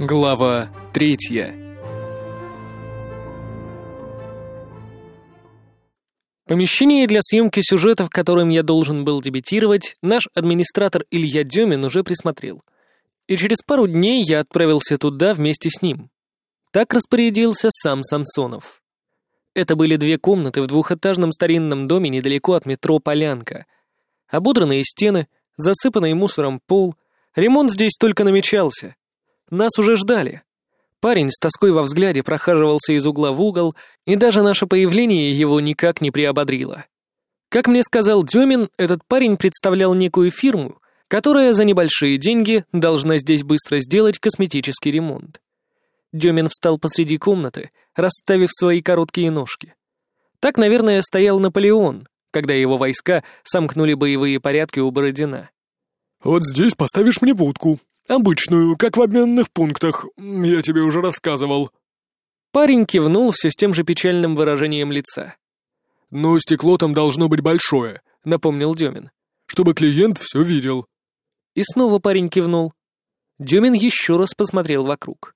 Глава третья Помещение для съемки сюжета, в котором я должен был дебютировать, наш администратор Илья Демин уже присмотрел. И через пару дней я отправился туда вместе с ним. Так распорядился сам Самсонов. Это были две комнаты в двухэтажном старинном доме недалеко от метро «Полянка». Ободранные стены, засыпанный мусором пол. Ремонт здесь только намечался. Нас уже ждали. Парень с тоской во взгляде прохаживался из угла в угол, и даже наше появление его никак не приободрило. Как мне сказал Демин, этот парень представлял некую фирму, которая за небольшие деньги должна здесь быстро сделать косметический ремонт. Демин встал посреди комнаты, расставив свои короткие ножки. Так, наверное, стоял Наполеон, когда его войска сомкнули боевые порядки у Бородина. «Вот здесь поставишь мне будку», «Обычную, как в обменных пунктах, я тебе уже рассказывал». Парень кивнул все с тем же печальным выражением лица. «Но стекло там должно быть большое», — напомнил Демин, «чтобы клиент все видел». И снова парень кивнул. Демин еще раз посмотрел вокруг.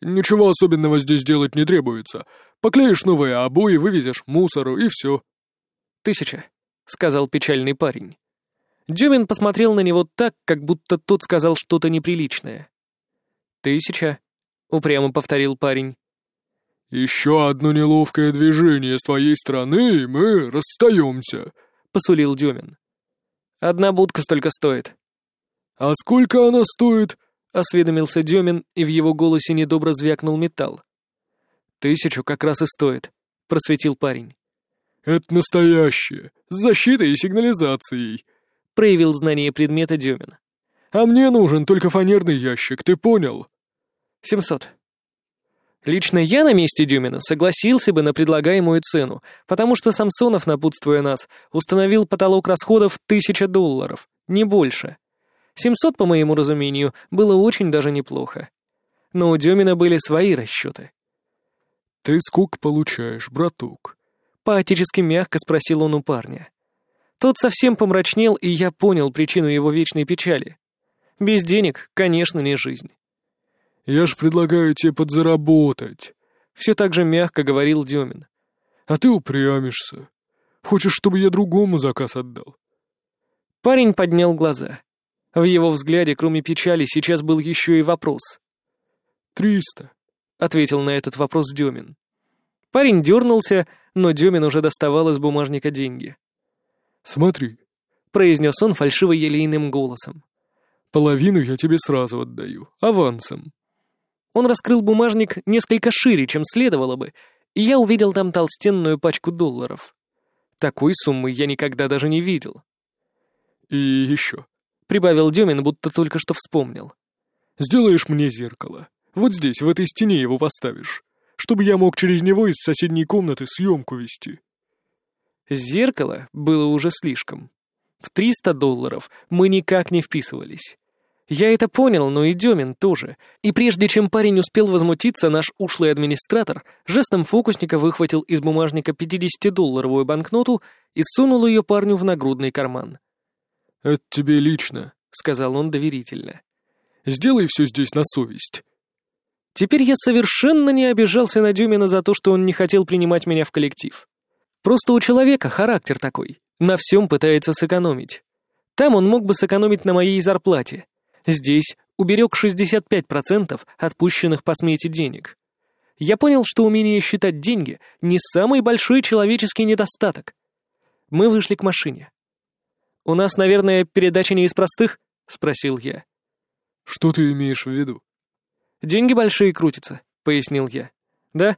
«Ничего особенного здесь делать не требуется. Поклеишь новые обои, вывезешь мусору, и все». «Тысяча», — сказал печальный парень. Дюмин посмотрел на него так, как будто тот сказал что-то неприличное. «Тысяча», — упрямо повторил парень. «Еще одно неловкое движение с твоей стороны, и мы расстаемся», — посулил Дюмин. «Одна будка столько стоит». «А сколько она стоит?» — осведомился Демин, и в его голосе недобро звякнул металл. «Тысячу как раз и стоит», — просветил парень. «Это настоящее, с защитой и сигнализацией», проявил знание предмета Демин. «А мне нужен только фанерный ящик, ты понял?» «Семьсот». Лично я на месте Дюмина согласился бы на предлагаемую цену, потому что Самсонов, напутствуя нас, установил потолок расходов тысяча долларов, не больше. Семьсот, по моему разумению, было очень даже неплохо. Но у Дюмина были свои расчеты. «Ты сколько получаешь, братук?» Поотечески мягко спросил он у парня. Тот совсем помрачнел, и я понял причину его вечной печали. Без денег, конечно, не жизнь. «Я ж предлагаю тебе подзаработать», — все так же мягко говорил Демин. «А ты упрямишься. Хочешь, чтобы я другому заказ отдал?» Парень поднял глаза. В его взгляде, кроме печали, сейчас был еще и вопрос. «Триста», — ответил на этот вопрос Демин. Парень дернулся, но Демин уже доставал из бумажника деньги. «Смотри», — произнес он фальшиво-елейным голосом. «Половину я тебе сразу отдаю, авансом». Он раскрыл бумажник несколько шире, чем следовало бы, и я увидел там толстенную пачку долларов. Такой суммы я никогда даже не видел. «И еще», — прибавил Демин, будто только что вспомнил. «Сделаешь мне зеркало. Вот здесь, в этой стене его поставишь, чтобы я мог через него из соседней комнаты съемку вести». Зеркало было уже слишком. В 300 долларов мы никак не вписывались. Я это понял, но и Демин тоже. И прежде чем парень успел возмутиться, наш ушлый администратор жестом фокусника выхватил из бумажника 50-долларовую банкноту и сунул ее парню в нагрудный карман. «Это тебе лично», — сказал он доверительно. «Сделай все здесь на совесть». Теперь я совершенно не обижался на Дюмина за то, что он не хотел принимать меня в коллектив. Просто у человека характер такой. На всем пытается сэкономить. Там он мог бы сэкономить на моей зарплате. Здесь уберег 65% отпущенных по смете денег. Я понял, что умение считать деньги — не самый большой человеческий недостаток. Мы вышли к машине. «У нас, наверное, передача не из простых?» — спросил я. «Что ты имеешь в виду?» «Деньги большие крутятся», — пояснил я. «Да?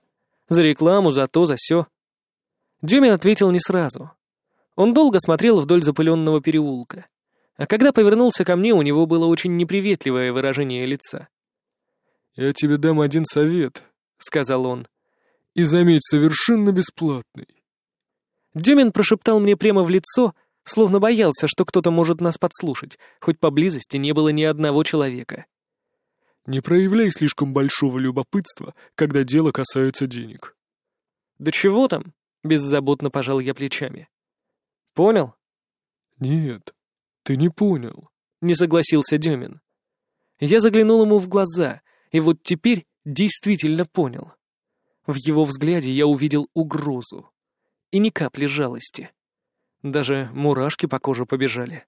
За рекламу, за то, за сё. Дюмин ответил не сразу. Он долго смотрел вдоль запыленного переулка. А когда повернулся ко мне, у него было очень неприветливое выражение лица. «Я тебе дам один совет», — сказал он. «И заметь, совершенно бесплатный». Дюмин прошептал мне прямо в лицо, словно боялся, что кто-то может нас подслушать, хоть поблизости не было ни одного человека. «Не проявляй слишком большого любопытства, когда дело касается денег». «Да чего там?» Беззаботно пожал я плечами. «Понял?» «Нет, ты не понял», — не согласился Демин. Я заглянул ему в глаза, И вот теперь действительно понял. В его взгляде я увидел угрозу. И ни капли жалости. Даже мурашки по коже побежали.